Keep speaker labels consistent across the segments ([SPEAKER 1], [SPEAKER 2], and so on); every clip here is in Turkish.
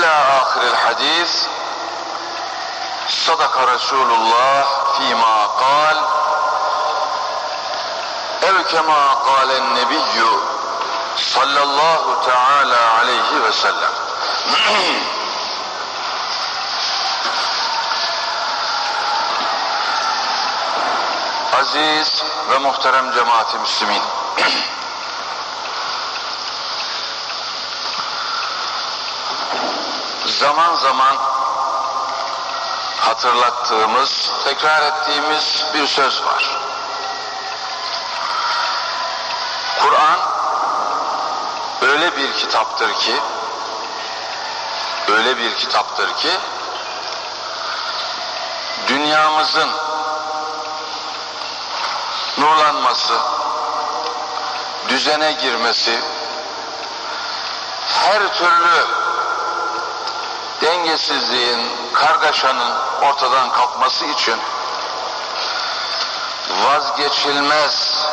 [SPEAKER 1] İlâ ahiril hadis. Sadaka Resulullah fîmâ kal. Ev kemâ kâlen nebiyyü sallallahu teâlâ aleyhi ve sellem. Aziz ve muhterem cemaati müslimin zaman zaman hatırlattığımız, tekrar ettiğimiz bir söz var. Kur'an öyle bir kitaptır ki öyle bir kitaptır ki dünyamızın nurlanması, düzene girmesi, her türlü dengesizliğin, kargaşanın ortadan kalkması için vazgeçilmez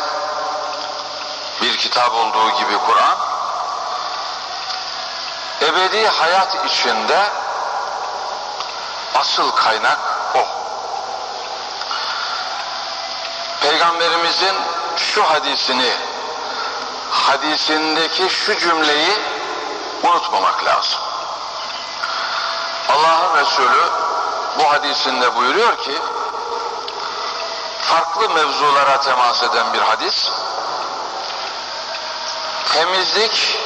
[SPEAKER 1] bir kitap olduğu gibi Kur'an, ebedi hayat içinde asıl kaynak o. Peygamberimizin şu hadisini, hadisindeki şu cümleyi unutmamak lazım. Allah'ın Resulü bu hadisinde buyuruyor ki, farklı mevzulara temas eden bir hadis, temizlik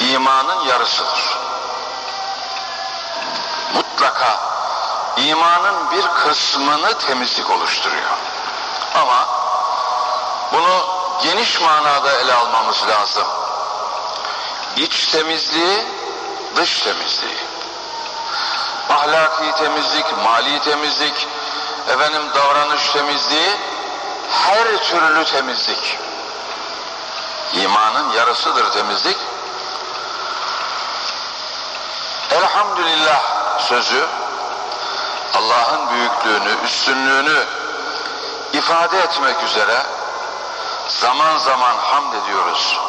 [SPEAKER 1] imanın yarısıdır. Mutlaka imanın bir kısmını temizlik oluşturuyor. Ama bunu geniş manada ele almamız lazım. İç temizliği, dış temizliği. Ahlaki temizlik, mali temizlik, efendim davranış temizliği, her türlü temizlik. İmanın yarısıdır temizlik. Elhamdülillah sözü Allah'ın büyüklüğünü, üstünlüğünü ifade etmek üzere zaman zaman hamd ediyoruz.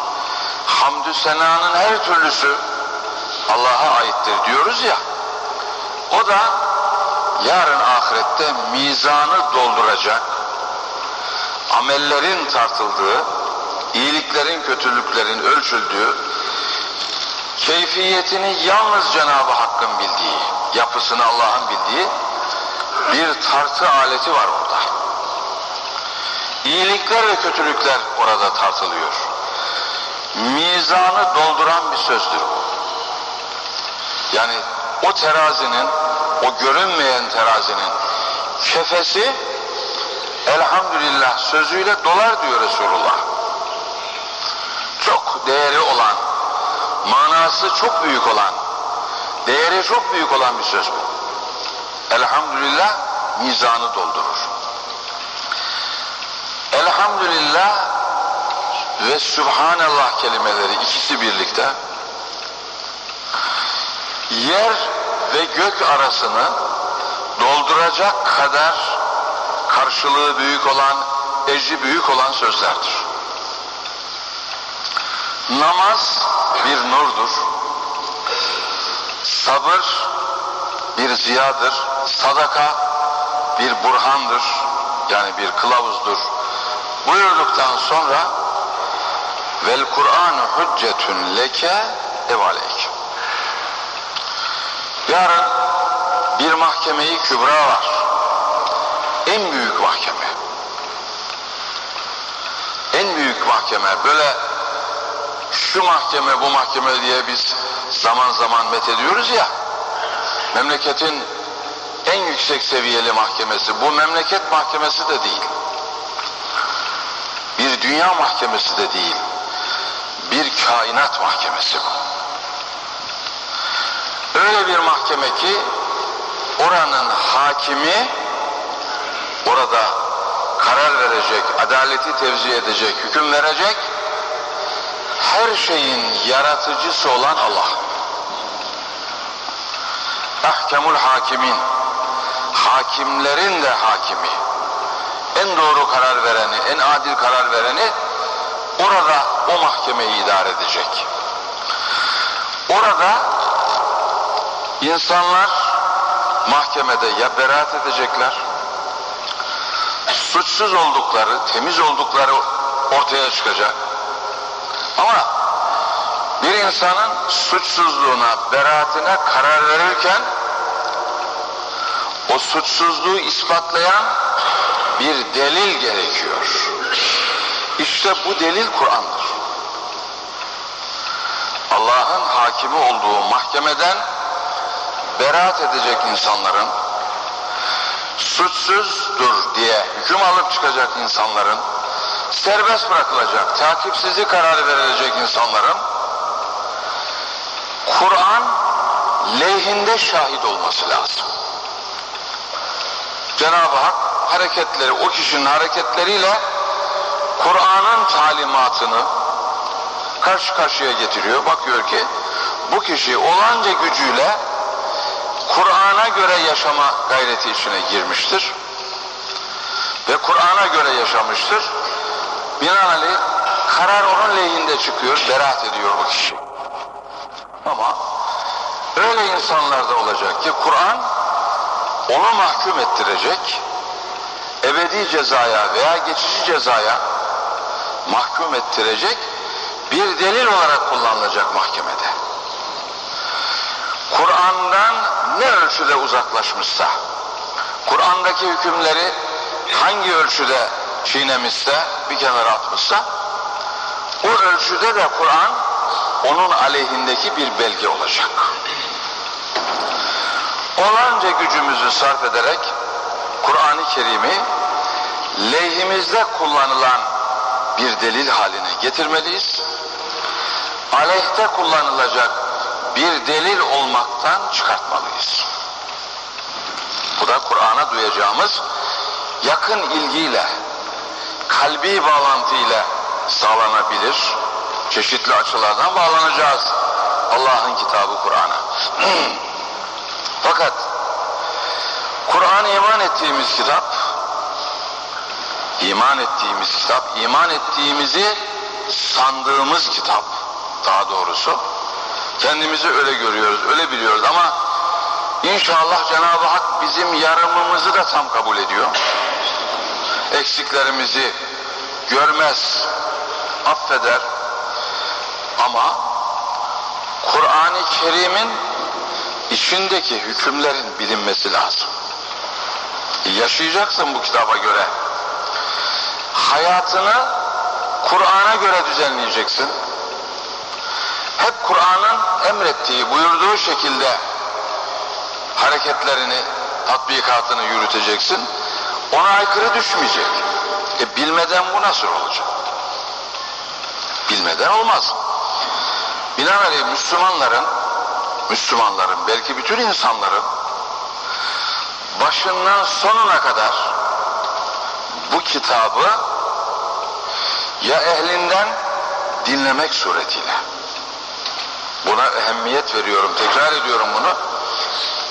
[SPEAKER 1] Hamdü senanın her türlüsü Allah'a aittir diyoruz ya. O da yarın ahirette mizanı dolduracak, amellerin tartıldığı, iyiliklerin, kötülüklerin ölçüldüğü, keyfiyetini yalnız Cenab-ı Hakk'ın bildiği, yapısını Allah'ın bildiği bir tartı aleti var orada. İyilikler ve kötülükler orada tartılıyor. Mizanı dolduran bir sözdür bu. Yani o terazinin, o görünmeyen terazinin kefesi elhamdülillah sözüyle dolar diyor Resulullah. Çok değeri olan, manası çok büyük olan, değeri çok büyük olan bir söz bu. Elhamdülillah mizanı doldurur. Elhamdülillah ve Subhanallah kelimeleri ikisi birlikte yer ve gök arasını dolduracak kadar karşılığı büyük olan, ecri büyük olan sözlerdir. Namaz bir nurdur. Sabır bir ziyadır. Sadaka bir burhandır. Yani bir kılavuzdur. Buyurduktan sonra vel Kur'an hüccetün leke ev. Yarın bir mahkemeyi kübra var. En büyük mahkeme. En büyük mahkeme. Böyle şu mahkeme bu mahkeme diye biz zaman zaman methediyoruz ya memleketin en yüksek seviyeli mahkemesi bu memleket mahkemesi de değil bir dünya mahkemesi de değil bir kainat mahkemesi bu öyle bir mahkeme ki oranın hakimi orada karar verecek, adaleti tevzi edecek, hüküm verecek her şeyin yaratıcısı olan Allah. Ahkemul hakimin, hakimlerin de hakimi, en doğru karar vereni, en adil karar vereni orada o mahkemeyi idare edecek. Orada İnsanlar mahkemede ya beraat edecekler, suçsuz oldukları, temiz oldukları ortaya çıkacak. Ama bir insanın suçsuzluğuna, beraatine karar verirken o suçsuzluğu ispatlayan bir delil gerekiyor. İşte bu delil Kur'an'dır. Allah'ın hakimi olduğu mahkemeden beraat edecek insanların suçsuzdur diye hüküm alıp çıkacak insanların serbest bırakılacak, takipsizlik kararı verilecek insanların Kur'an lehinde şahit olması lazım. Cenab-ı Hak hareketleri, o kişinin hareketleriyle Kur'an'ın talimatını karşı karşıya getiriyor. Bakıyor ki bu kişi olanca gücüyle Kur'an'a göre yaşama gayreti içine girmiştir. Ve Kur'an'a göre yaşamıştır. Binaenaleyh karar onun lehinde çıkıyor, beraat ediyor bu kişi. Ama öyle insanlar da olacak ki Kur'an onu mahkum ettirecek, ebedi cezaya veya geçici cezaya mahkum ettirecek bir delil olarak kullanılacak mahkemede. Kur'an'dan ne ölçüde uzaklaşmışsa, Kur'an'daki hükümleri hangi ölçüde çiğnemişse, bir kenara atmışsa, o ölçüde de Kur'an onun aleyhindeki bir belge olacak. Olanca gücümüzü sarf ederek Kur'an-ı Kerim'i lehimizde kullanılan bir delil haline getirmeliyiz. Aleyhte kullanılacak bir delil olmaktan çıkartmalıyız. Bu da Kur'an'a duyacağımız yakın ilgiyle, kalbi bağlantıyla sağlanabilir. Çeşitli açılardan bağlanacağız Allah'ın kitabı Kur'an'a. Fakat Kur'an iman ettiğimiz kitap, iman ettiğimiz kitap, iman ettiğimizi sandığımız kitap daha doğrusu. Kendimizi öyle görüyoruz, öyle biliyoruz ama inşallah Cenab-ı Hak bizim yarımımızı da tam kabul ediyor. Eksiklerimizi görmez, affeder ama Kur'an-ı Kerim'in içindeki hükümlerin bilinmesi lazım. Yaşayacaksın bu kitaba göre. Hayatını Kur'an'a göre düzenleyeceksin. Hep Kur'an'ın emrettiği, buyurduğu şekilde hareketlerini, tatbikatını yürüteceksin. Ona aykırı düşmeyecek. E bilmeden bu nasıl olacak? Bilmeden olmaz. Binaenaleyh Müslümanların, Müslümanların belki bütün insanların başından sonuna kadar bu kitabı ya ehlinden dinlemek suretiyle buna ehemmiyet veriyorum, tekrar ediyorum bunu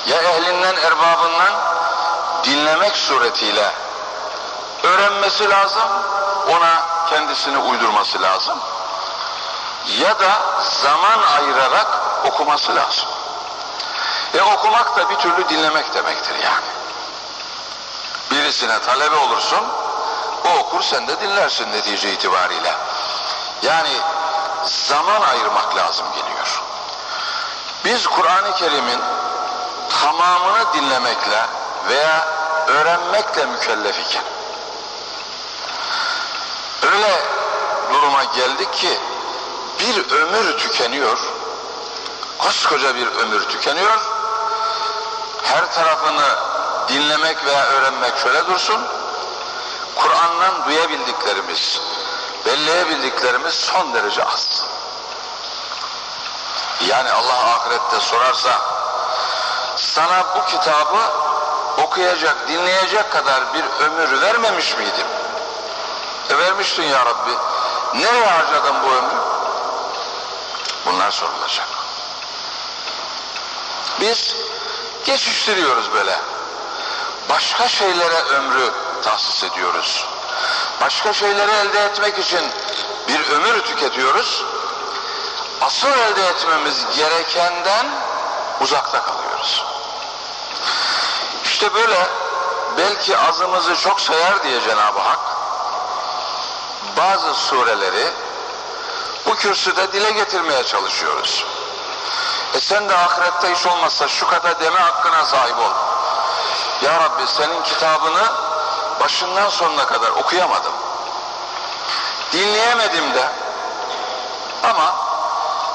[SPEAKER 1] ya ehlinden, erbabından dinlemek suretiyle öğrenmesi lazım, ona kendisini uydurması lazım ya da zaman ayırarak okuması lazım. E okumak da bir türlü dinlemek demektir yani. Birisine talebe olursun, o okur sen de dinlersin netice itibariyle. Yani zaman ayırmak lazım geliyor. Biz Kur'an-ı Kerim'in tamamını dinlemekle veya öğrenmekle mükellef iken öyle duruma geldik ki bir ömür tükeniyor koskoca bir ömür tükeniyor her tarafını dinlemek veya öğrenmek şöyle dursun Kur'an'dan duyabildiklerimiz belleyebildiklerimiz son derece az yani Allah ahirette sorarsa sana bu kitabı okuyacak, dinleyecek kadar bir ömür vermemiş miydim? E vermiştin ya Rabbi. Nereye harcadın bu ömrü? Bunlar sorulacak. Biz geçiştiriyoruz böyle. Başka şeylere ömrü tahsis ediyoruz. Başka şeyleri elde etmek için bir ömür tüketiyoruz. Asıl elde etmemiz gerekenden uzakta kalıyoruz. İşte böyle belki azımızı çok sayar diye Cenab-ı Hak bazı sureleri bu kürsüde dile getirmeye çalışıyoruz. E sen de ahirette hiç olmazsa şu kadar deme hakkına sahip ol. Ya Rabbi senin kitabını başından sonuna kadar okuyamadım. Dinleyemedim de. Ama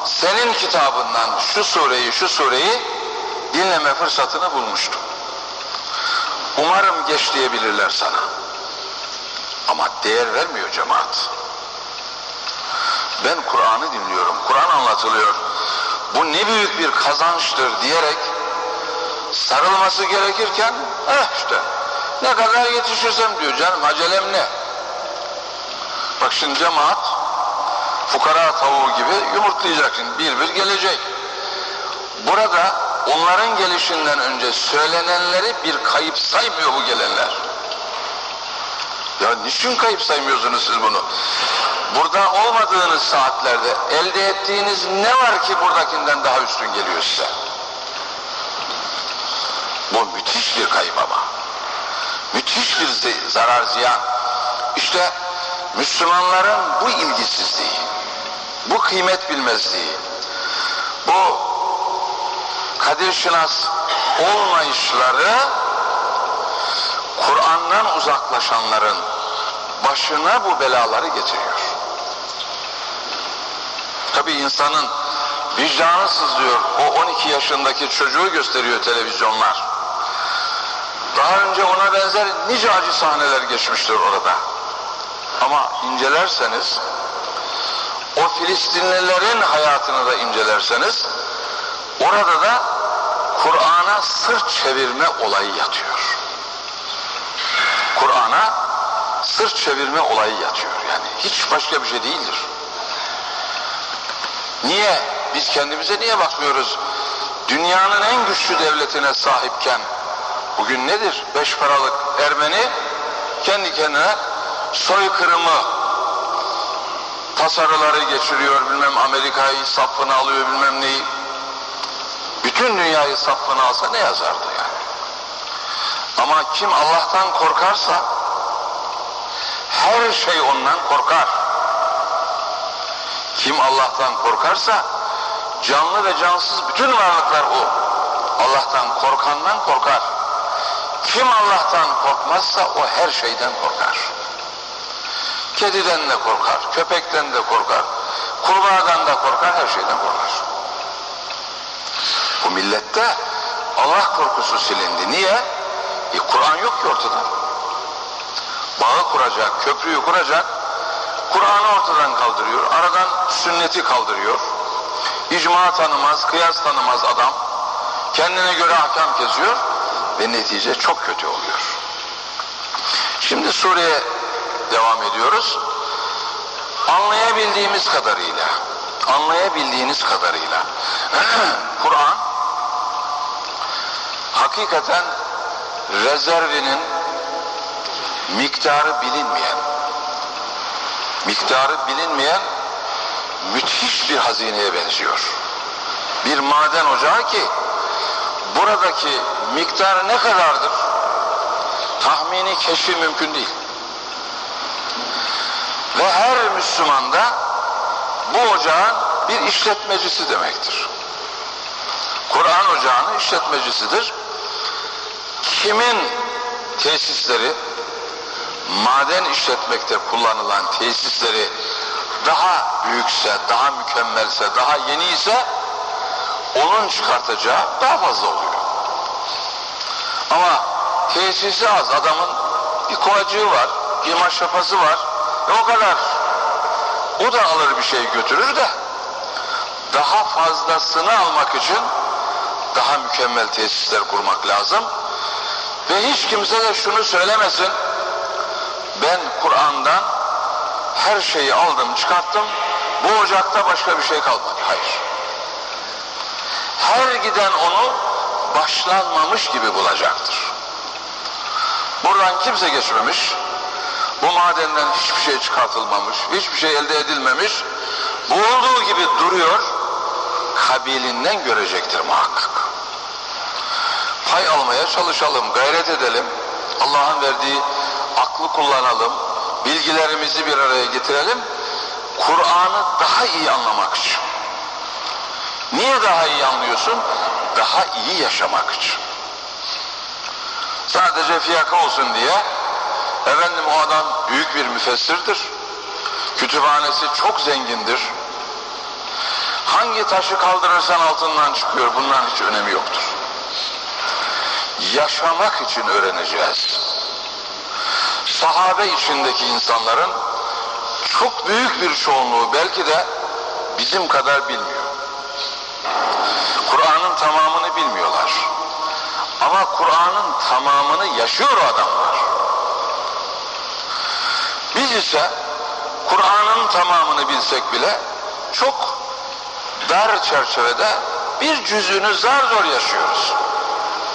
[SPEAKER 1] senin kitabından şu sureyi şu sureyi dinleme fırsatını bulmuştum. Umarım geç diyebilirler sana. Ama değer vermiyor cemaat. Ben Kur'an'ı dinliyorum, Kur'an anlatılıyor. Bu ne büyük bir kazançtır diyerek sarılması gerekirken eh işte ne kadar yetişirsem diyor canım acelem ne? Bak şimdi cemaat fukara tavuğu gibi yumurtlayacak şimdi bir bir gelecek. Burada onların gelişinden önce söylenenleri bir kayıp saymıyor bu gelenler. Ya niçin kayıp saymıyorsunuz siz bunu? Burada olmadığınız saatlerde elde ettiğiniz ne var ki buradakinden daha üstün geliyor size? Bu müthiş bir kayıp ama. Müthiş bir zarar ziyan. İşte Müslümanların bu ilgisizliği, bu kıymet bilmezliği, bu kadir şinas olmayışları Kur'an'dan uzaklaşanların başına bu belaları getiriyor. Tabi insanın vicdanı sızlıyor. O 12 yaşındaki çocuğu gösteriyor televizyonlar. Daha önce ona benzer nice acı sahneler geçmiştir orada. Ama incelerseniz, o Filistinlilerin hayatını da incelerseniz, orada da Kur'an'a sırt çevirme olayı yatıyor. Kur'an'a sırt çevirme olayı yatıyor. Yani hiç başka bir şey değildir. Niye? Biz kendimize niye bakmıyoruz? Dünyanın en güçlü devletine sahipken bugün nedir? Beş paralık Ermeni? Kendi kendine soykırımı tasarıları geçiriyor bilmem Amerika'yı safına alıyor bilmem neyi. Bütün dünyayı safına alsa ne yazardı yani? Ama kim Allah'tan korkarsa her şey ondan korkar. Kim Allah'tan korkarsa canlı ve cansız bütün varlıklar o. Allah'tan korkandan korkar kim Allah'tan korkmazsa o her şeyden korkar Kediden de korkar, köpekten de korkar, kurbağadan da korkar, her şeyden korkar. Bu millette Allah korkusu silindi. Niye? E, Kur'an yok ki ortada. Bağı kuracak, köprüyü kuracak, Kur'an'ı ortadan kaldırıyor, aradan sünneti kaldırıyor. İcma tanımaz, kıyas tanımaz adam. Kendine göre ahkam kesiyor ve netice çok kötü oluyor. Şimdi Suriye devam ediyoruz. Anlayabildiğimiz kadarıyla, anlayabildiğiniz kadarıyla Kur'an hakikaten rezervinin miktarı bilinmeyen, miktarı bilinmeyen müthiş bir hazineye benziyor. Bir maden ocağı ki buradaki miktar ne kadardır? Tahmini keşfi mümkün değil. Ve her Müslüman da bu ocağın bir işletmecisi demektir. Kur'an ocağının işletmecisidir. Kimin tesisleri, maden işletmekte kullanılan tesisleri daha büyükse, daha mükemmelse, daha yeni ise onun çıkartacağı daha fazla oluyor. Ama tesisi az, adamın bir kovacığı var, bir maşrafası var, e o kadar. O da alır bir şey götürür de daha fazlasını almak için daha mükemmel tesisler kurmak lazım. Ve hiç kimse de şunu söylemesin. Ben Kur'an'dan her şeyi aldım, çıkarttım. Bu ocakta başka bir şey kalmadı. Hayır. Her giden onu başlanmamış gibi bulacaktır. Buradan kimse geçmemiş. Bu madenden hiçbir şey çıkartılmamış, hiçbir şey elde edilmemiş. Bu olduğu gibi duruyor, kabilinden görecektir muhakkak. pay almaya çalışalım, gayret edelim. Allah'ın verdiği aklı kullanalım, bilgilerimizi bir araya getirelim. Kur'an'ı daha iyi anlamak için. Niye daha iyi anlıyorsun? Daha iyi yaşamak için. Sadece fiyaka olsun diye efendim o adam büyük bir müfessirdir. Kütüphanesi çok zengindir. Hangi taşı kaldırırsan altından çıkıyor. Bunların hiç önemi yoktur. Yaşamak için öğreneceğiz. Sahabe içindeki insanların çok büyük bir çoğunluğu belki de bizim kadar bilmiyor. Kur'an'ın tamamını bilmiyorlar. Ama Kur'an'ın tamamını yaşıyor adamlar. Biz ise Kur'an'ın tamamını bilsek bile çok dar çerçevede bir cüzünü zar zor yaşıyoruz.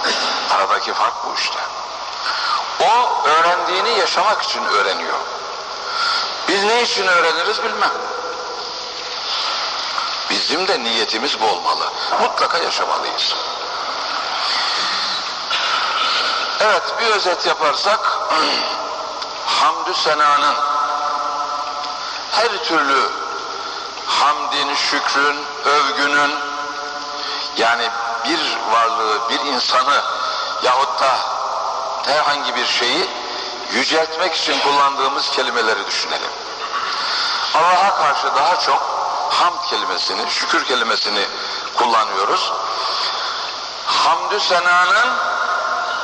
[SPEAKER 1] Aradaki fark bu işte. O öğrendiğini yaşamak için öğreniyor. Biz ne için öğreniriz bilmem. Bizim de niyetimiz bu olmalı. Mutlaka yaşamalıyız. Evet bir özet yaparsak hamdü senanın her türlü hamdin, şükrün, övgünün yani bir varlığı, bir insanı yahut da herhangi bir şeyi yüceltmek için kullandığımız kelimeleri düşünelim. Allah'a karşı daha çok hamd kelimesini, şükür kelimesini kullanıyoruz. Hamdü senanın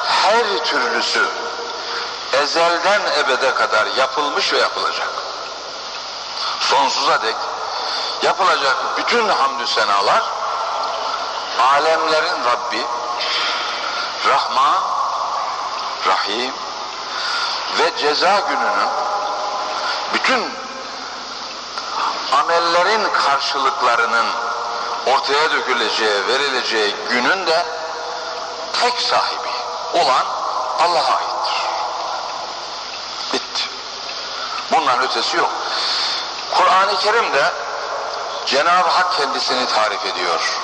[SPEAKER 1] her türlüsü ezelden ebede kadar yapılmış ve yapılacak. Sonsuza dek yapılacak bütün hamdü senalar alemlerin Rabbi Rahman Rahim ve ceza gününün bütün amellerin karşılıklarının ortaya döküleceği, verileceği günün de tek sahibi olan Allah'a aittir. Bitti. Bundan ötesi yok. Kur'an-ı Kerim'de Cenab-ı Hak kendisini tarif ediyor.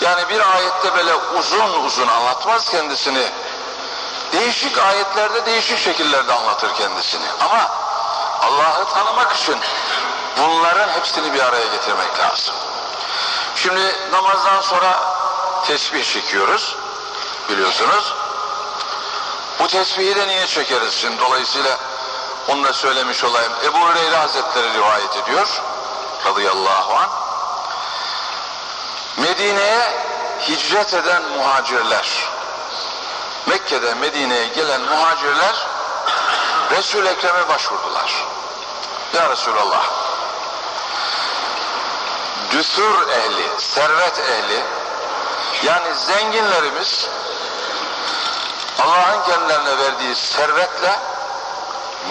[SPEAKER 1] Yani bir ayette böyle uzun uzun anlatmaz kendisini. Değişik ayetlerde değişik şekillerde anlatır kendisini. Ama Allah'ı tanımak için bunların hepsini bir araya getirmek lazım. Şimdi namazdan sonra tesbih çekiyoruz. Biliyorsunuz. Bu tesbihi de niye çekeriz şimdi? Dolayısıyla onu da söylemiş olayım. Ebu Hureyre Hazretleri rivayet ediyor. Radıyallahu anh. Medine'ye hicret eden muhacirler, Mekke'de Medine'ye gelen muhacirler Resul Ekrem'e başvurdular. Ya Resulallah, düsur ehli, servet ehli, yani zenginlerimiz Allah'ın kendilerine verdiği servetle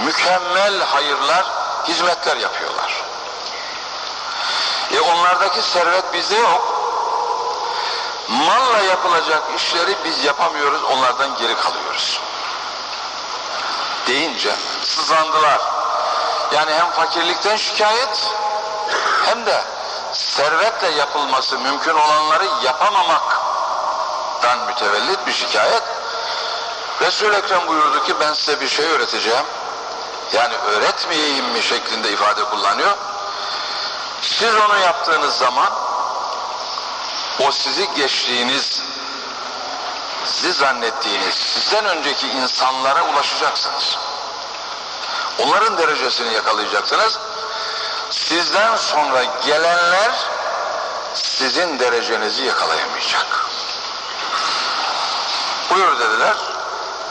[SPEAKER 1] mükemmel hayırlar, hizmetler yapıyorlar. E onlardaki servet bizde yok. Malla yapılacak işleri biz yapamıyoruz, onlardan geri kalıyoruz. Deyince sızlandılar. Yani hem fakirlikten şikayet hem de servetle yapılması mümkün olanları yapamamaktan mütevellit bir şikayet. Resul-i Ekrem buyurdu ki ben size bir şey öğreteceğim. Yani öğretmeyeyim mi şeklinde ifade kullanıyor. Siz onu yaptığınız zaman o sizi geçtiğiniz, sizi zannettiğiniz, sizden önceki insanlara ulaşacaksınız. Onların derecesini yakalayacaksınız. Sizden sonra gelenler sizin derecenizi yakalayamayacak. Buyur dediler.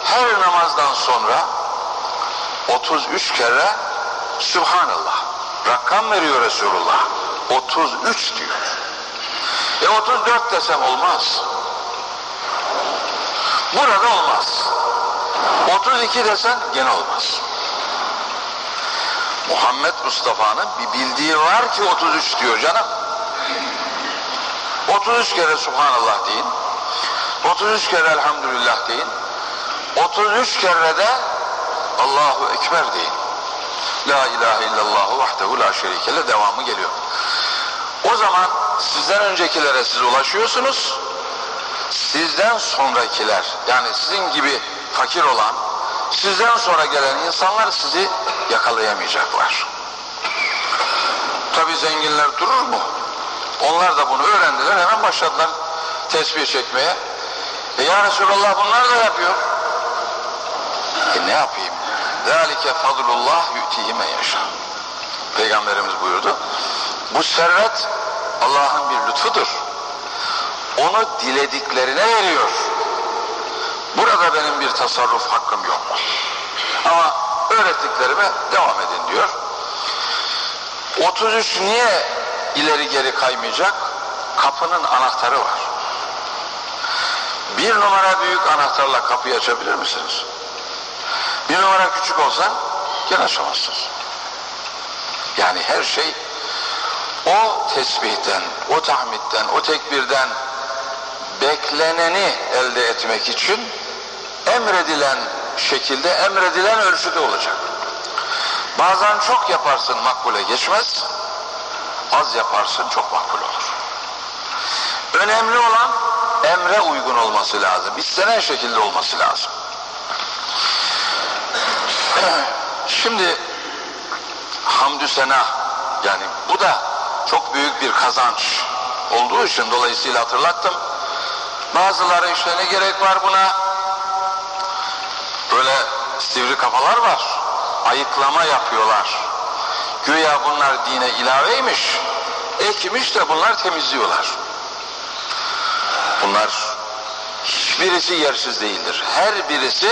[SPEAKER 1] Her namazdan sonra 33 kere Subhanallah. Rakam veriyor Resulullah. 33 diyor. E 34 desem olmaz. Burada olmaz. 32 desen gene olmaz. Muhammed Mustafa'nın bir bildiği var ki 33 diyor canım. 33 kere Subhanallah deyin. 33 kere Elhamdülillah deyin. 33 kere de Allahu Ekber deyin. La ilahe illallah vahdehu la şerikele devamı geliyor. O zaman sizden öncekilere siz ulaşıyorsunuz. sizden sonrakiler yani sizin gibi fakir olan sizden sonra gelen insanlar sizi yakalayamayacaklar. Tabi zenginler durur mu? Onlar da bunu öğrendiler hemen başladılar tesbih çekmeye. E ya Resulallah bunlar da yapıyor. E ne yapayım? ذَٰلِكَ فَضْلُ اللّٰهِ يُؤْتِهِ مَنْ يَشَاءُ Peygamberimiz buyurdu. Bu servet Allah'ın bir lütfudur. Onu dilediklerine veriyor. Burada benim bir tasarruf hakkım yok. Ama öğrettiklerime devam edin diyor. 33 niye ileri geri kaymayacak? Kapının anahtarı var. Bir numara büyük anahtarla kapıyı açabilir misiniz? Bir numara küçük olsa gene açamazsınız. Yani her şey o tesbihten, o tahmitten, o tekbirden bekleneni elde etmek için emredilen şekilde, emredilen ölçüde olacak. Bazen çok yaparsın makbule geçmez, az yaparsın çok makbul olur. Önemli olan emre uygun olması lazım, istenen şekilde olması lazım. Şimdi hamdü sena yani bu da çok büyük bir kazanç olduğu için dolayısıyla hatırlattım. Bazıları işte ne gerek var buna? Sivri kafalar var. Ayıklama yapıyorlar. Güya bunlar dine ilaveymiş. Ekmiş de bunlar temizliyorlar. Bunlar hiçbirisi yersiz değildir. Her birisi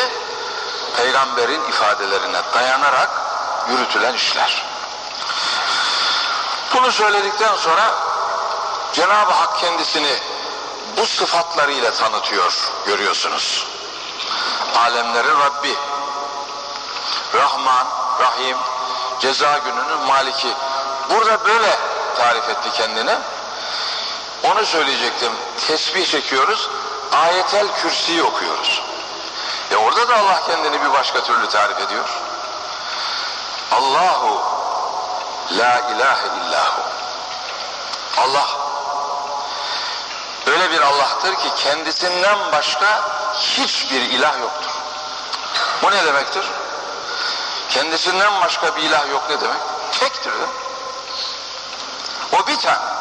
[SPEAKER 1] peygamberin ifadelerine dayanarak yürütülen işler. Bunu söyledikten sonra Cenab-ı Hak kendisini bu sıfatlarıyla tanıtıyor görüyorsunuz. Alemlerin Rabbi, Rahman, Rahim, ceza gününün maliki. Burada böyle tarif etti kendini. Onu söyleyecektim. Tesbih çekiyoruz. Ayetel Kürsi'yi okuyoruz. E orada da Allah kendini bir başka türlü tarif ediyor. Allahu la ilahe illahu. Allah öyle bir Allah'tır ki kendisinden başka hiçbir ilah yoktur. Bu ne demektir? Kendisinden başka bir ilah yok ne demek? Tektir. O bir tane.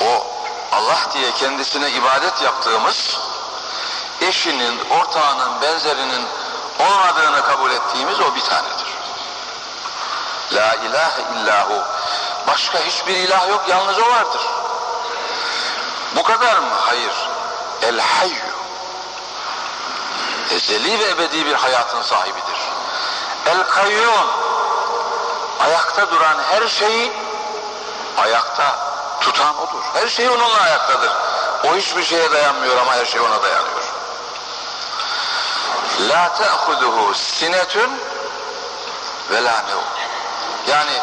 [SPEAKER 1] O Allah diye kendisine ibadet yaptığımız eşinin, ortağının, benzerinin olmadığını kabul ettiğimiz o bir tanedir. La ilahe illahu. Başka hiçbir ilah yok, yalnız o vardır. Bu kadar mı? Hayır. El hayyu. Ezeli ve ebedi bir hayatın sahibidir. El kayyum. Ayakta duran her şeyi ayakta tutan odur. Her şey onunla ayaktadır. O hiçbir şeye dayanmıyor ama her şey ona dayanıyor. La te'huduhu sinetun ve la Yani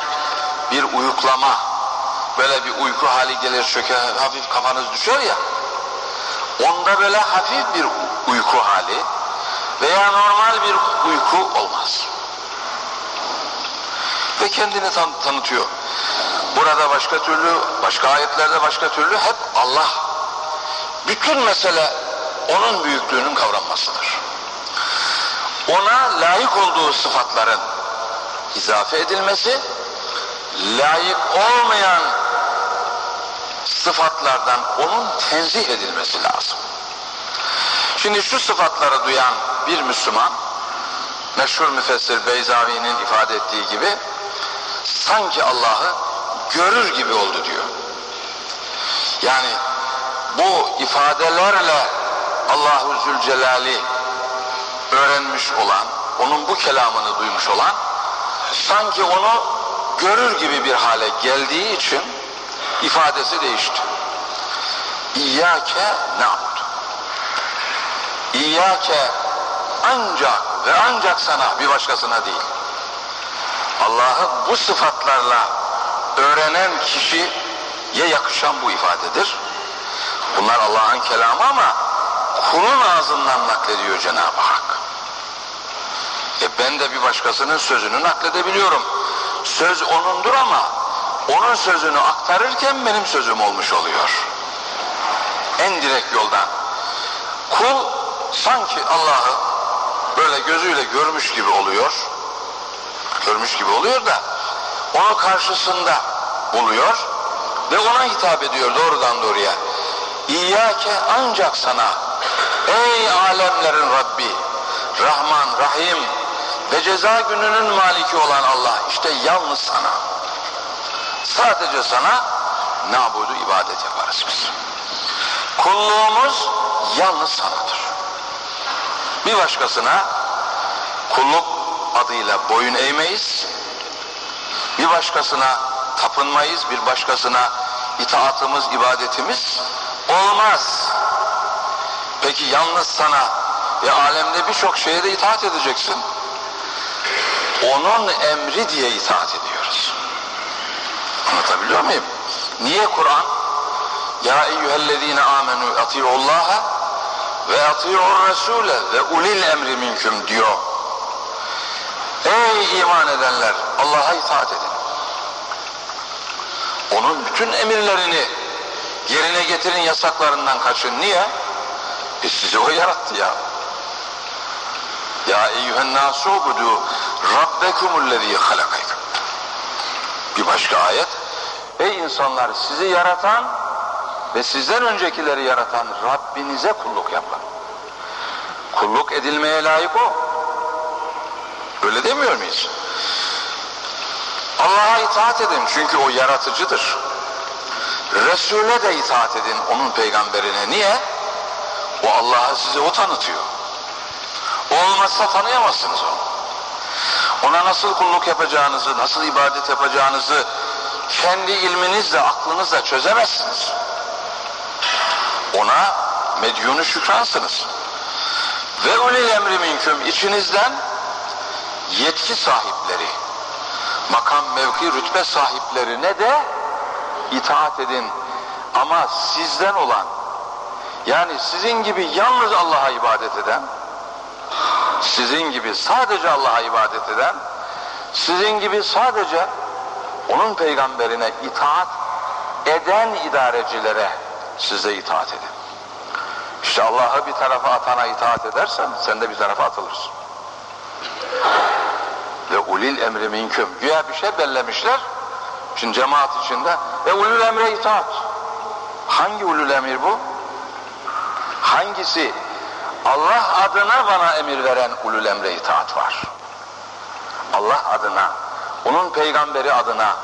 [SPEAKER 1] bir uyuklama, böyle bir uyku hali gelir çöker, hafif kafanız düşer ya, onda böyle hafif bir uyku hali veya normal bir uyku olmaz. Ve kendini tan tanıtıyor. Burada başka türlü, başka ayetlerde başka türlü hep Allah. Bütün mesele onun büyüklüğünün kavranmasıdır. Ona layık olduğu sıfatların izafe edilmesi, layık olmayan sıfatlardan onun tenzih edilmesi lazım. Şimdi şu sıfatları duyan bir Müslüman, meşhur müfessir Beyzavi'nin ifade ettiği gibi, sanki Allah'ı görür gibi oldu diyor. Yani bu ifadelerle Allahu Zülcelal'i öğrenmiş olan, onun bu kelamını duymuş olan, sanki onu görür gibi bir hale geldiği için ifadesi değişti. İyyâke na'budu. İyyâke ancak ve ancak sana bir başkasına değil. Allah'ı bu sıfatlarla öğrenen kişiye yakışan bu ifadedir. Bunlar Allah'ın kelamı ama kulun ağzından naklediyor Cenab-ı Hak. E ben de bir başkasının sözünü nakledebiliyorum. Söz onundur ama onun sözünü aktarırken benim sözüm olmuş oluyor. En direkt yoldan. Kul sanki Allah'ı böyle gözüyle görmüş gibi oluyor. Görmüş gibi oluyor da onu karşısında buluyor ve ona hitap ediyor doğrudan doğruya. İyyâke ancak sana ey alemlerin Rabbi Rahman, Rahim ve ceza gününün maliki olan Allah işte yalnız sana sadece sana nabudu ibadet yaparız biz. Kulluğumuz yalnız sanadır. Bir başkasına kulluk adıyla boyun eğmeyiz. Bir başkasına tapınmayız, bir başkasına itaatımız, ibadetimiz olmaz. Peki yalnız sana ve alemde birçok şeye de itaat edeceksin. Onun emri diye itaat ediyoruz. Anlatabiliyor muyum? Niye Kur'an? Ya eyyühellezine amenu ati'ullaha ve ati'ur resule ve ulil emri minküm diyor. Ey iman edenler Allah'a itaat edin. Onun bütün emirlerini yerine getirin yasaklarından kaçın. Niye? E sizi o yarattı ya. Ya eyyühen nasu budu rabbekumullezî halakaykum. Bir başka ayet. Ey insanlar sizi yaratan ve sizden öncekileri yaratan Rabbinize kulluk yapın. Kulluk edilmeye layık o. Öyle demiyor muyuz? Allah'a itaat edin çünkü o yaratıcıdır. Resul'e de itaat edin onun peygamberine. Niye? O Allah'ı size o tanıtıyor. O olmazsa tanıyamazsınız onu. Ona nasıl kulluk yapacağınızı, nasıl ibadet yapacağınızı kendi ilminizle, aklınızla çözemezsiniz. Ona medyunu şükransınız. Ve ulil emri minküm içinizden yetki sahipleri, makam, mevki, rütbe sahiplerine de itaat edin. Ama sizden olan, yani sizin gibi yalnız Allah'a ibadet eden, sizin gibi sadece Allah'a ibadet eden, sizin gibi sadece onun peygamberine itaat eden idarecilere size itaat edin. İşte Allah'ı bir tarafa atana itaat edersen sen de bir tarafa atılırsın. Ve ulil emri minküm. Güya bir şey bellemişler. Şimdi cemaat içinde. Ve ulul emre itaat. Hangi ulul emir bu? Hangisi? Allah adına bana emir veren ulul emre itaat var. Allah adına, onun peygamberi adına,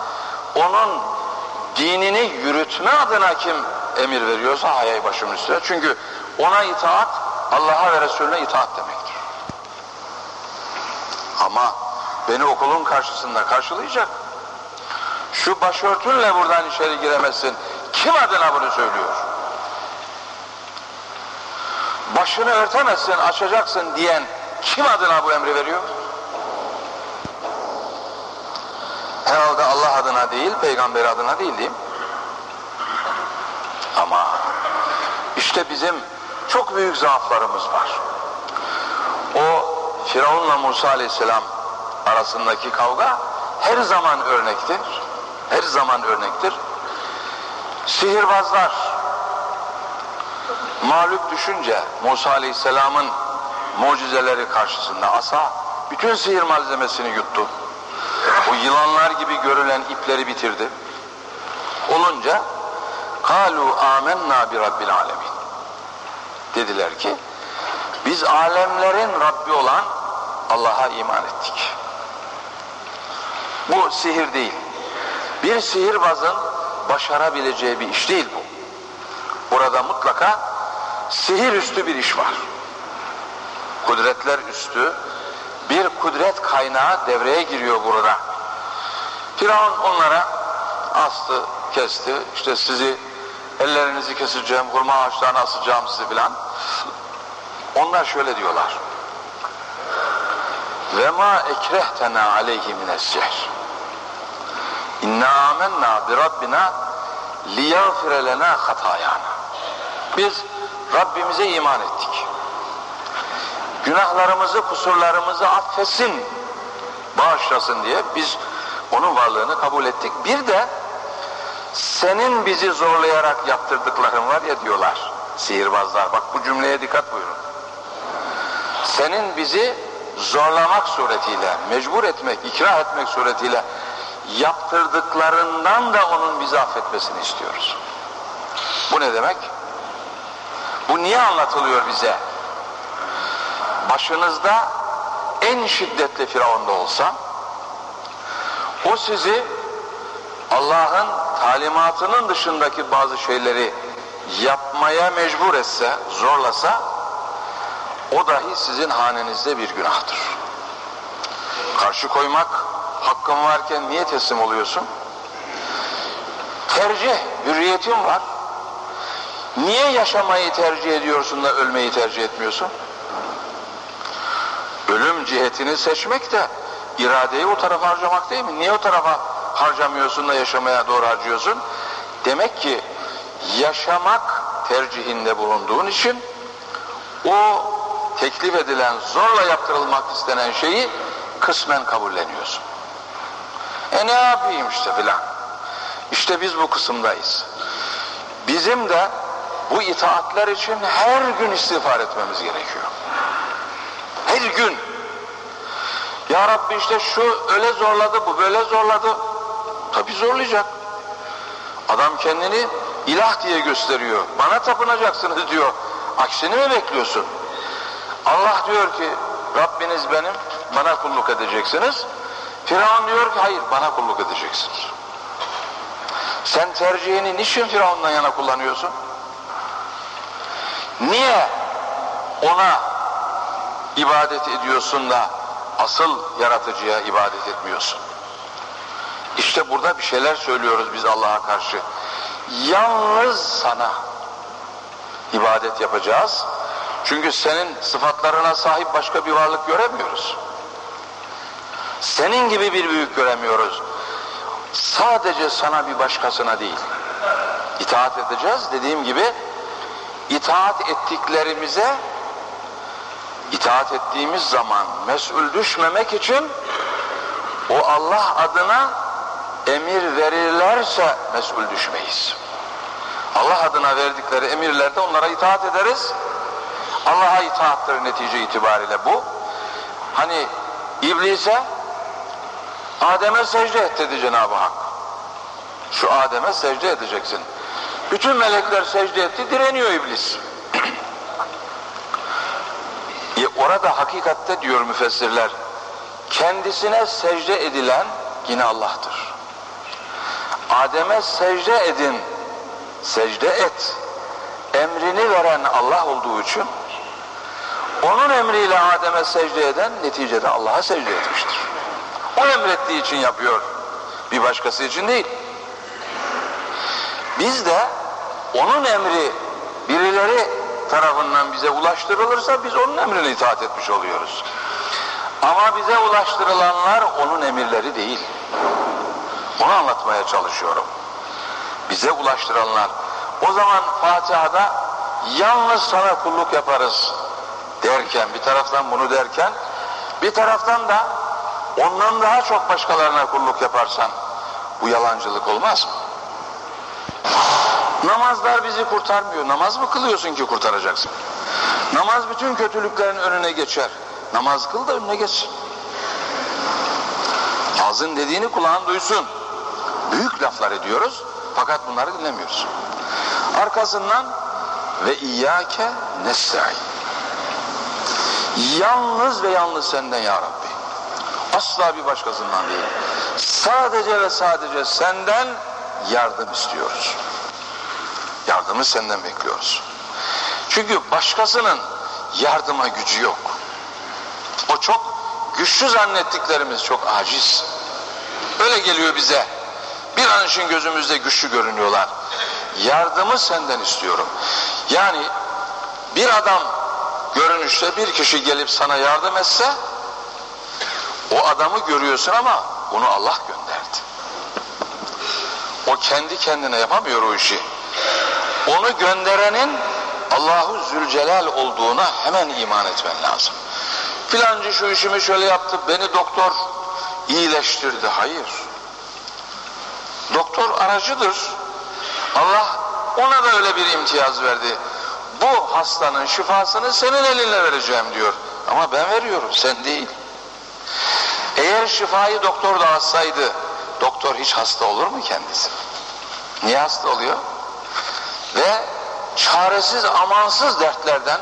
[SPEAKER 1] onun dinini yürütme adına kim emir veriyorsa hayay başımın üstüne. Çünkü ona itaat, Allah'a ve Resulüne itaat demektir. Ama beni okulun karşısında karşılayacak. Şu başörtünle buradan içeri giremezsin. Kim adına bunu söylüyor? Başını örtemezsin, açacaksın diyen kim adına bu emri veriyor? Herhalde Allah adına değil, peygamber adına değil değil mi? Ama işte bizim çok büyük zaaflarımız var. O Firavun'la Musa aleyhisselam arasındaki kavga her zaman örnektir. Her zaman örnektir. Sihirbazlar mağlup düşünce Musa aleyhisselamın mucizeleri karşısında asa bütün sihir malzemesini yuttu. O yılanlar gibi görülen ipleri bitirdi. Olunca kalu amennâ bi rabbil alemin. Dediler ki biz alemlerin Rabbi olan Allah'a iman ettik. Bu sihir değil. Bir sihirbazın başarabileceği bir iş değil bu. Burada mutlaka sihir üstü bir iş var. Kudretler üstü bir kudret kaynağı devreye giriyor burada. Firavun onlara astı, kesti. İşte sizi ellerinizi keseceğim, hurma ağaçlarına asacağım sizi filan. Onlar şöyle diyorlar. Ve ma ekrehtena aleyhi mine's-sihr. İnna amennâ bi rabbina liyagfire lena hatayana. Biz Rabbimize iman ettik. Günahlarımızı, kusurlarımızı affetsin, bağışlasın diye biz onun varlığını kabul ettik. Bir de senin bizi zorlayarak yaptırdıkların var ya diyorlar. sihirbazlar. Bak bu cümleye dikkat buyurun. Senin bizi zorlamak suretiyle, mecbur etmek, ikrah etmek suretiyle yaptırdıklarından da onun bizi affetmesini istiyoruz. Bu ne demek? Bu niye anlatılıyor bize? Başınızda en şiddetli firavunda olsa o sizi Allah'ın talimatının dışındaki bazı şeyleri yapmaya mecbur etse, zorlasa o dahi sizin hanenizde bir günahtır. Karşı koymak hakkın varken niye teslim oluyorsun? Tercih, hürriyetin var. Niye yaşamayı tercih ediyorsun da ölmeyi tercih etmiyorsun? Ölüm cihetini seçmek de iradeyi o tarafa harcamak değil mi? Niye o tarafa harcamıyorsun da yaşamaya doğru harcıyorsun? Demek ki yaşamak tercihinde bulunduğun için o teklif edilen, zorla yaptırılmak istenen şeyi kısmen kabulleniyorsun. E ne yapayım işte filan. İşte biz bu kısımdayız. Bizim de bu itaatler için her gün istiğfar etmemiz gerekiyor. Her gün. Ya Rabbi işte şu öyle zorladı, bu böyle zorladı. Tabi zorlayacak. Adam kendini ilah diye gösteriyor. Bana tapınacaksınız diyor. Aksini mi bekliyorsun? Allah diyor ki Rabbiniz benim, bana kulluk edeceksiniz. Firavun diyor ki hayır bana kulluk edeceksiniz. Sen tercihini niçin Firavun'dan yana kullanıyorsun? Niye ona ibadet ediyorsun da asıl yaratıcıya ibadet etmiyorsun? Burada bir şeyler söylüyoruz biz Allah'a karşı. Yalnız sana ibadet yapacağız. Çünkü senin sıfatlarına sahip başka bir varlık göremiyoruz. Senin gibi bir büyük göremiyoruz. Sadece sana bir başkasına değil. İtaat edeceğiz dediğim gibi itaat ettiklerimize itaat ettiğimiz zaman mesul düşmemek için o Allah adına emir verirlerse mesul düşmeyiz. Allah adına verdikleri emirlerde onlara itaat ederiz. Allah'a itaattır netice itibariyle bu. Hani iblise Adem'e secde et dedi Cenab-ı Hak. Şu Adem'e secde edeceksin. Bütün melekler secde etti, direniyor iblis. e orada hakikatte diyor müfessirler, kendisine secde edilen yine Allah'tır. Adem'e secde edin, secde et, emrini veren Allah olduğu için, onun emriyle Adem'e secde eden neticede Allah'a secde etmiştir. O emrettiği için yapıyor, bir başkası için değil. Biz de onun emri birileri tarafından bize ulaştırılırsa biz onun emrine itaat etmiş oluyoruz. Ama bize ulaştırılanlar onun emirleri değil. Onu anlatmaya çalışıyorum. Bize ulaştıranlar. O zaman Fatiha'da yalnız sana kulluk yaparız derken bir taraftan bunu derken bir taraftan da ondan daha çok başkalarına kulluk yaparsan bu yalancılık olmaz mı? Namazlar bizi kurtarmıyor. Namaz mı kılıyorsun ki kurtaracaksın? Namaz bütün kötülüklerin önüne geçer. Namaz kıl da önüne geçsin. Ağzın dediğini kulağın duysun. Büyük laflar ediyoruz fakat bunları dinlemiyoruz. Arkasından ve iyyâke nesta'in. Yalnız ve yalnız senden ya Rabbi. Asla bir başkasından değil. Sadece ve sadece senden yardım istiyoruz. Yardımı senden bekliyoruz. Çünkü başkasının yardıma gücü yok. O çok güçlü zannettiklerimiz çok aciz. Öyle geliyor bize. Bir an için gözümüzde güçlü görünüyorlar. Yardımı senden istiyorum. Yani bir adam görünüşte bir kişi gelip sana yardım etse o adamı görüyorsun ama onu Allah gönderdi. O kendi kendine yapamıyor o işi. Onu gönderenin Allahu Zülcelal olduğuna hemen iman etmen lazım. Filancı şu işimi şöyle yaptı, beni doktor iyileştirdi. Hayır. Doktor aracıdır. Allah ona da öyle bir imtiyaz verdi. bu hastanın şifasını senin elinle vereceğim diyor. Ama ben veriyorum sen değil. Eğer şifayı doktor dağıtsaydı doktor hiç hasta olur mu kendisi? Niye hasta oluyor? Ve çaresiz amansız dertlerden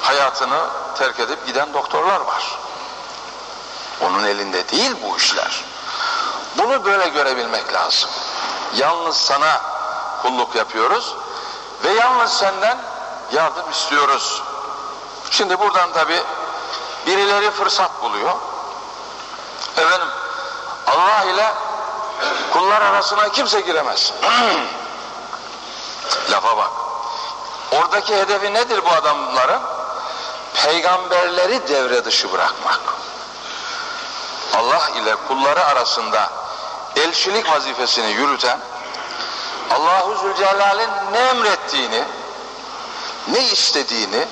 [SPEAKER 1] hayatını terk edip giden doktorlar var. Onun elinde değil bu işler. Bunu böyle görebilmek lazım. Yalnız sana kulluk yapıyoruz ve yalnız senden yardım istiyoruz. Şimdi buradan tabi birileri fırsat buluyor. Efendim Allah ile kullar arasına kimse giremez. Lafa bak. Oradaki hedefi nedir bu adamların? Peygamberleri devre dışı bırakmak. Allah ile kulları arasında elçilik vazifesini yürüten Allahu Zülcelal'in ne emrettiğini ne istediğini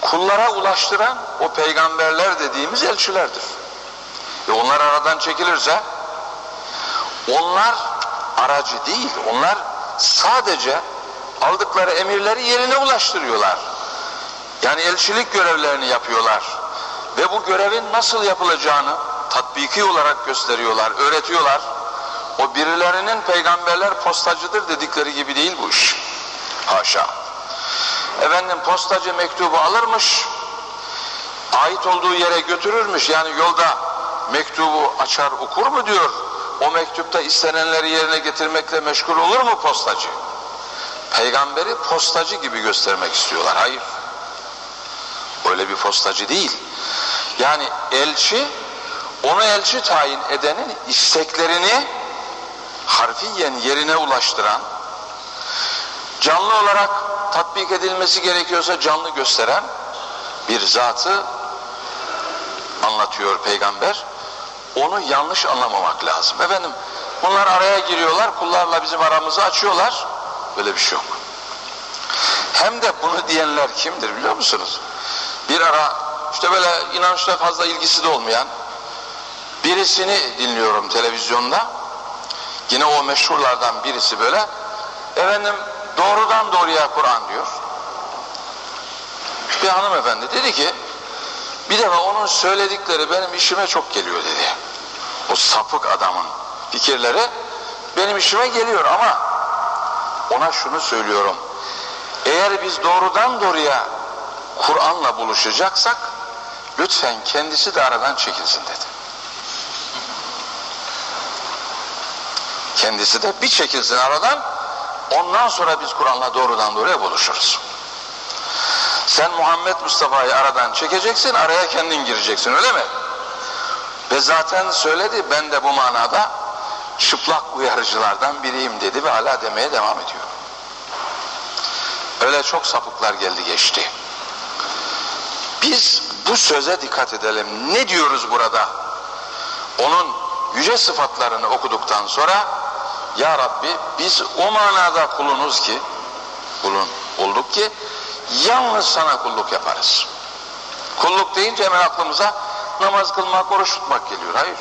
[SPEAKER 1] kullara ulaştıran o peygamberler dediğimiz elçilerdir. Ve onlar aradan çekilirse onlar aracı değil, onlar sadece aldıkları emirleri yerine ulaştırıyorlar. Yani elçilik görevlerini yapıyorlar. Ve bu görevin nasıl yapılacağını tatbiki olarak gösteriyorlar, öğretiyorlar. O birilerinin peygamberler postacıdır dedikleri gibi değil bu iş. Haşa. Efendim postacı mektubu alırmış, ait olduğu yere götürürmüş. Yani yolda mektubu açar okur mu diyor. O mektupta istenenleri yerine getirmekle meşgul olur mu postacı? Peygamberi postacı gibi göstermek istiyorlar. Hayır. Öyle bir postacı değil. Yani elçi, onu elçi tayin edenin isteklerini harfiyen yerine ulaştıran, canlı olarak tatbik edilmesi gerekiyorsa canlı gösteren bir zatı anlatıyor peygamber. Onu yanlış anlamamak lazım. Efendim bunlar araya giriyorlar, kullarla bizim aramızı açıyorlar. Böyle bir şey yok. Hem de bunu diyenler kimdir biliyor musunuz? Bir ara işte böyle inançla fazla ilgisi de olmayan birisini dinliyorum televizyonda. Yine o meşhurlardan birisi böyle. Efendim doğrudan doğruya Kur'an diyor. Bir hanımefendi dedi ki bir defa onun söyledikleri benim işime çok geliyor dedi. O sapık adamın fikirleri benim işime geliyor ama ona şunu söylüyorum. Eğer biz doğrudan doğruya Kur'an'la buluşacaksak lütfen kendisi de aradan çekilsin dedi. Kendisi de bir çekilsin aradan ondan sonra biz Kur'an'la doğrudan doğruya buluşuruz. Sen Muhammed Mustafa'yı aradan çekeceksin, araya kendin gireceksin öyle mi? Ve zaten söyledi, ben de bu manada çıplak uyarıcılardan biriyim dedi ve hala demeye devam ediyor. Öyle çok sapıklar geldi geçti. Biz bu söze dikkat edelim. Ne diyoruz burada? Onun yüce sıfatlarını okuduktan sonra Ya Rabbi biz o manada kulunuz ki kulun olduk ki yalnız sana kulluk yaparız. Kulluk deyince hemen aklımıza namaz kılmak, oruç tutmak geliyor. Hayır.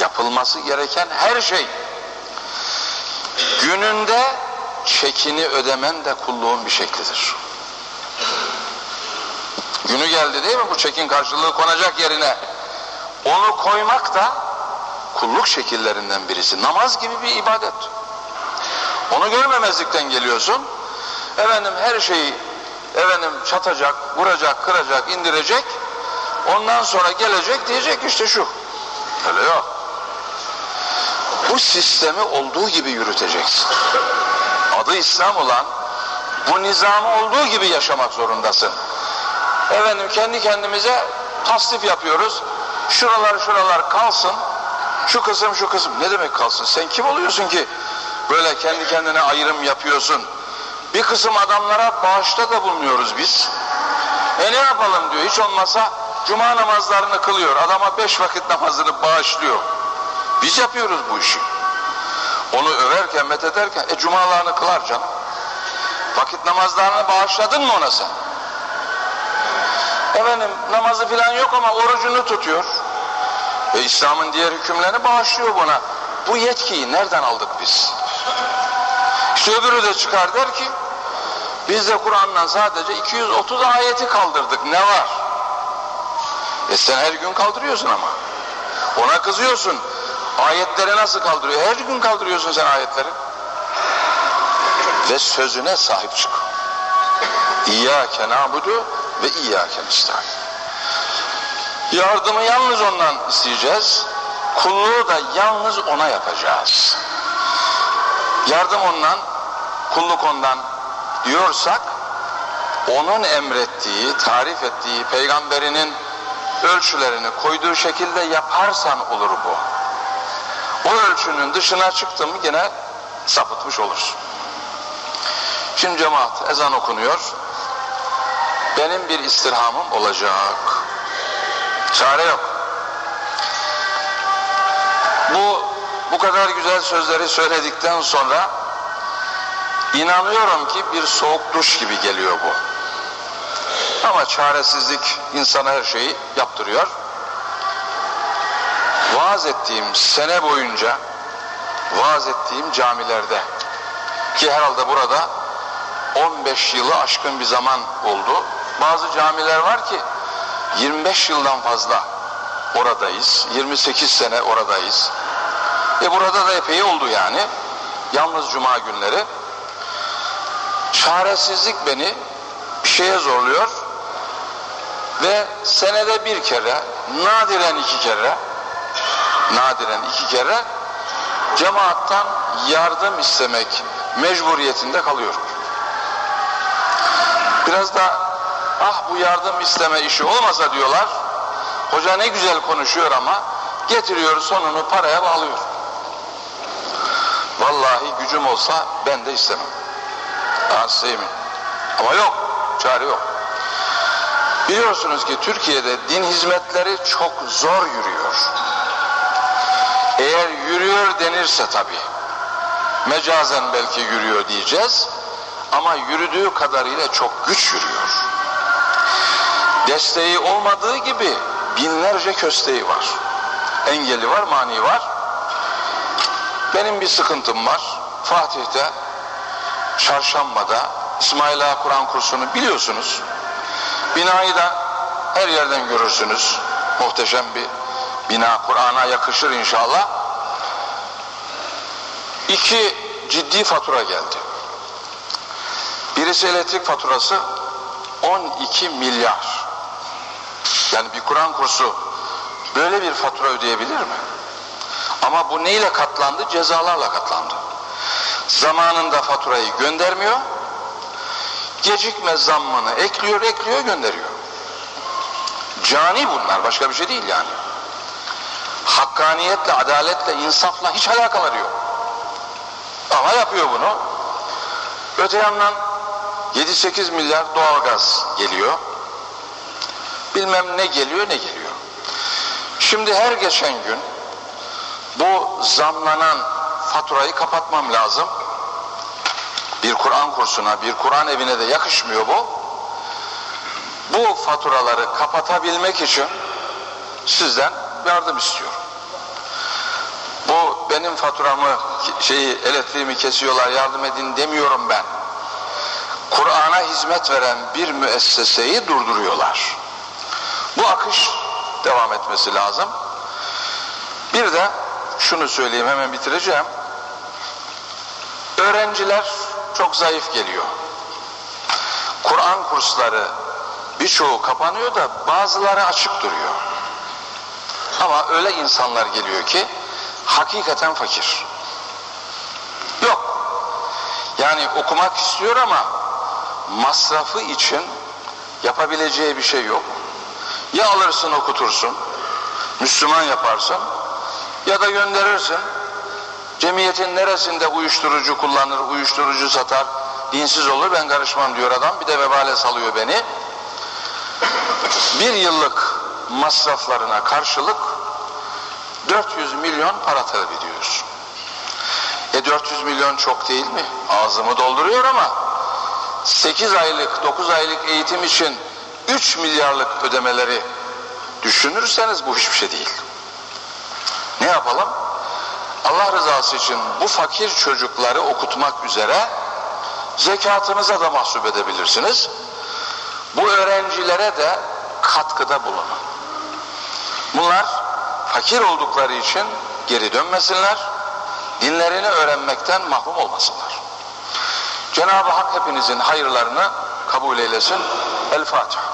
[SPEAKER 1] Yapılması gereken her şey. Gününde çekini ödemen de kulluğun bir şeklidir. Günü geldi değil mi bu çekin karşılığı konacak yerine? Onu koymak da kulluk şekillerinden birisi. Namaz gibi bir ibadet. Onu görmemezlikten geliyorsun. Efendim her şeyi efendim çatacak, vuracak, kıracak, indirecek. Ondan sonra gelecek diyecek işte şu. Öyle yok. Bu sistemi olduğu gibi yürüteceksin. Adı İslam olan bu nizamı olduğu gibi yaşamak zorundasın. Efendim kendi kendimize tasdif yapıyoruz. Şuralar şuralar kalsın. Şu kısım şu kısım. Ne demek kalsın? Sen kim oluyorsun ki böyle kendi kendine ayrım yapıyorsun? Bir kısım adamlara bağışta da bulunuyoruz biz. E ne yapalım diyor. Hiç olmazsa cuma namazlarını kılıyor. Adama beş vakit namazını bağışlıyor. Biz yapıyoruz bu işi. Onu överken, methederken, e cumalarını kılar canım. Vakit namazlarını bağışladın mı ona sen? Efendim namazı filan yok ama orucunu tutuyor. Ve İslam'ın diğer hükümlerini bağışlıyor buna. Bu yetkiyi nereden aldık biz? İşte öbürü de çıkar der ki Biz de Kur'an'dan sadece 230 ayeti kaldırdık. Ne var? E sen her gün kaldırıyorsun ama. Ona kızıyorsun. Ayetleri nasıl kaldırıyor? Her gün kaldırıyorsun sen ayetleri. Ve sözüne sahip çık. İyyâke nâbudu ve iyyâke nestaîn. Yardımı yalnız ondan isteyeceğiz. Kulluğu da yalnız ona yapacağız. Yardım ondan, kulluk ondan diyorsak onun emrettiği, tarif ettiği peygamberinin ölçülerini koyduğu şekilde yaparsan olur bu. O ölçünün dışına çıktın mı yine sapıtmış olursun. Şimdi cemaat ezan okunuyor. Benim bir istirhamım olacak. Çare yok. Bu bu kadar güzel sözleri söyledikten sonra inanıyorum ki bir soğuk duş gibi geliyor bu. Ama çaresizlik insana her şeyi yaptırıyor. Vaaz ettiğim sene boyunca vaaz ettiğim camilerde ki herhalde burada 15 yılı aşkın bir zaman oldu. Bazı camiler var ki 25 yıldan fazla oradayız. 28 sene oradayız. E burada da epey oldu yani. Yalnız cuma günleri. Çaresizlik beni bir şeye zorluyor. Ve senede bir kere, nadiren iki kere, nadiren iki kere cemaattan yardım istemek mecburiyetinde kalıyorum. Biraz da ah bu yardım isteme işi olmasa diyorlar. Hoca ne güzel konuşuyor ama getiriyor sonunu paraya bağlıyor. Vallahi gücüm olsa ben de istemem. Hastayım. Ama yok. Çare yok. Biliyorsunuz ki Türkiye'de din hizmetleri çok zor yürüyor. Eğer yürüyor denirse tabii. Mecazen belki yürüyor diyeceğiz. Ama yürüdüğü kadarıyla çok güç yürüyor. Desteği olmadığı gibi binlerce kösteği var. Engeli var, mani var. Benim bir sıkıntım var. Fatih'te, Çarşamba'da İsmail Ağa Kur'an kursunu biliyorsunuz. Binayı da her yerden görürsünüz. Muhteşem bir bina. Kur'an'a yakışır inşallah. İki ciddi fatura geldi. Birisi elektrik faturası 12 milyar. Yani bir Kur'an kursu böyle bir fatura ödeyebilir mi? Ama bu neyle katlandı? Cezalarla katlandı. Zamanında faturayı göndermiyor, gecikme zammını ekliyor, ekliyor, gönderiyor. Cani bunlar, başka bir şey değil yani. Hakkaniyetle, adaletle, insafla hiç alakaları yok. Ama yapıyor bunu. Öte yandan 7-8 milyar doğalgaz geliyor. Bilmem ne geliyor, ne geliyor. Şimdi her geçen gün bu zamlanan faturayı kapatmam lazım. Bir Kur'an kursuna, bir Kur'an evine de yakışmıyor bu. Bu faturaları kapatabilmek için sizden yardım istiyorum. Bu benim faturamı, şeyi, elektriğimi kesiyorlar, yardım edin demiyorum ben. Kur'an'a hizmet veren bir müesseseyi durduruyorlar. Bu akış devam etmesi lazım. Bir de şunu söyleyeyim hemen bitireceğim. Öğrenciler çok zayıf geliyor. Kur'an kursları birçoğu kapanıyor da bazıları açık duruyor. Ama öyle insanlar geliyor ki hakikaten fakir. Yok. Yani okumak istiyor ama masrafı için yapabileceği bir şey yok. Ya alırsın okutursun, Müslüman yaparsın ya da gönderirsin. Cemiyetin neresinde uyuşturucu kullanır, uyuşturucu satar, dinsiz olur ben karışmam diyor adam. Bir de vebale salıyor beni. Bir yıllık masraflarına karşılık 400 milyon para talep ediyoruz. E 400 milyon çok değil mi? Ağzımı dolduruyor ama 8 aylık, 9 aylık eğitim için 3 milyarlık ödemeleri düşünürseniz bu hiçbir şey değil. Ne yapalım? Allah rızası için bu fakir çocukları okutmak üzere Zekatınıza da mahsup edebilirsiniz. Bu öğrencilere de katkıda bulunun. Bunlar fakir oldukları için geri dönmesinler, dinlerini öğrenmekten mahrum olmasınlar. Cenab-ı Hak hepinizin hayırlarını kabul eylesin. El Fatiha.